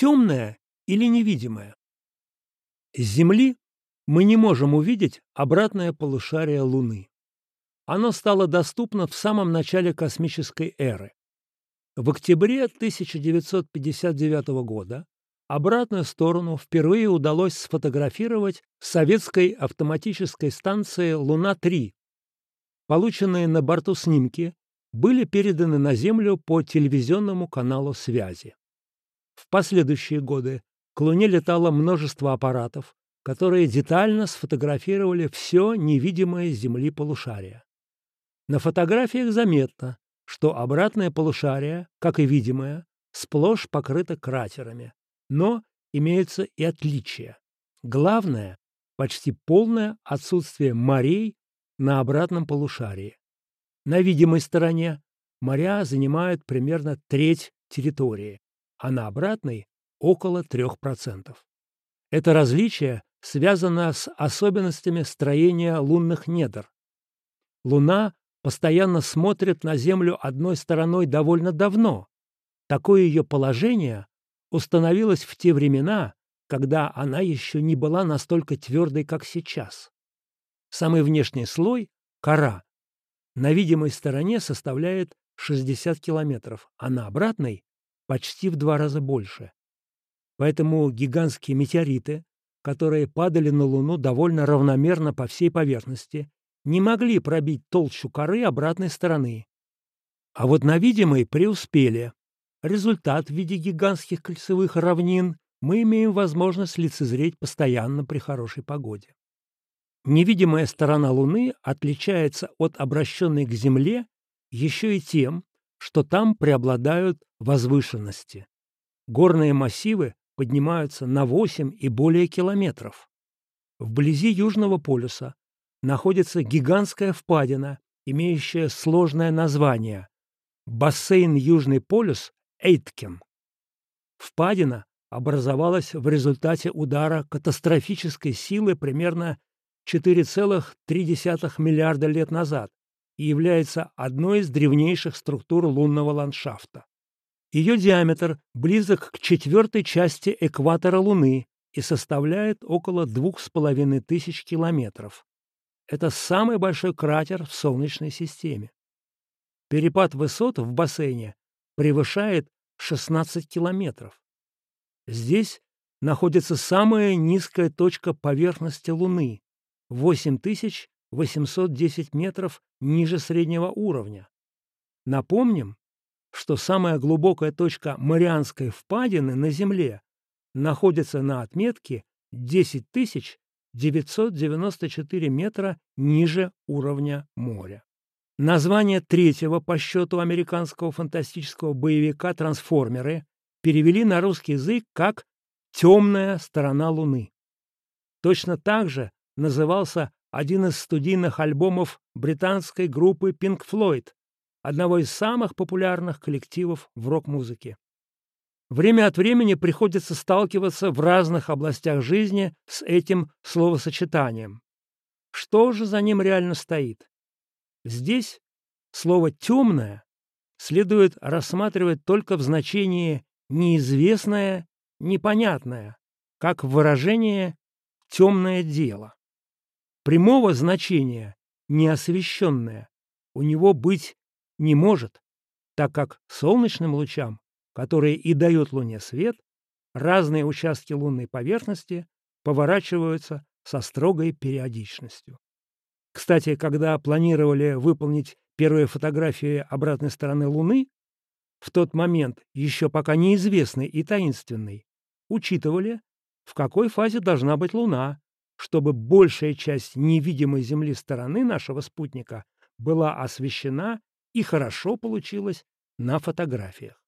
темная или невидимая? С Земли мы не можем увидеть обратное полушарие Луны. Оно стало доступно в самом начале космической эры. В октябре 1959 года обратную сторону впервые удалось сфотографировать с советской автоматической станции «Луна-3». Полученные на борту снимки были переданы на Землю по телевизионному каналу связи. В последующие годы к Луне летало множество аппаратов, которые детально сфотографировали все невидимое с Земли полушарие. На фотографиях заметно, что обратное полушарие, как и видимое, сплошь покрыто кратерами. Но имеются и отличия. Главное – почти полное отсутствие морей на обратном полушарии. На видимой стороне моря занимают примерно треть территории, а на обратной – около 3%. Это различие связано с особенностями строения лунных недр. Луна постоянно смотрит на Землю одной стороной довольно давно. Такое ее положение установилось в те времена, когда она еще не была настолько твердой, как сейчас. Самый внешний слой – кора на видимой стороне составляет 60 километров, а на обратной – почти в два раза больше. Поэтому гигантские метеориты, которые падали на Луну довольно равномерно по всей поверхности, не могли пробить толщу коры обратной стороны. А вот на видимой преуспели. Результат в виде гигантских кольцевых равнин мы имеем возможность лицезреть постоянно при хорошей погоде. Невидимая сторона Луны отличается от обращенной к Земле еще и тем, что там преобладают возвышенности. Горные массивы поднимаются на 8 и более километров. Вблизи Южного полюса находится гигантская впадина, имеющая сложное название – бассейн Южный полюс Эйткен. Впадина образовалась в результате удара катастрофической силы примерно 4,3 миллиарда лет назад и является одной из древнейших структур лунного ландшафта. Ее диаметр близок к четвертой части экватора Луны и составляет около 2500 километров. Это самый большой кратер в Солнечной системе. Перепад высот в бассейне превышает 16 километров. Здесь находится самая низкая точка поверхности Луны 8810 метров ниже среднего уровня. Напомним, что самая глубокая точка Марианской впадины на Земле находится на отметке 10994 метра ниже уровня моря. Название третьего по счету американского фантастического боевика «Трансформеры» перевели на русский язык как «Темная сторона Луны». Точно так же назывался один из студийных альбомов британской группы Pink Floyd, одного из самых популярных коллективов в рок-музыке. Время от времени приходится сталкиваться в разных областях жизни с этим словосочетанием. Что же за ним реально стоит? Здесь слово «темное» следует рассматривать только в значении «неизвестное», «непонятное», как выражение «темное дело». Прямого значения неосвещенное у него быть не может, так как солнечным лучам, которые и дают Луне свет, разные участки лунной поверхности поворачиваются со строгой периодичностью. Кстати, когда планировали выполнить первые фотографии обратной стороны Луны, в тот момент, еще пока неизвестный и таинственный, учитывали, в какой фазе должна быть Луна, чтобы большая часть невидимой Земли стороны нашего спутника была освещена и хорошо получилась на фотографиях.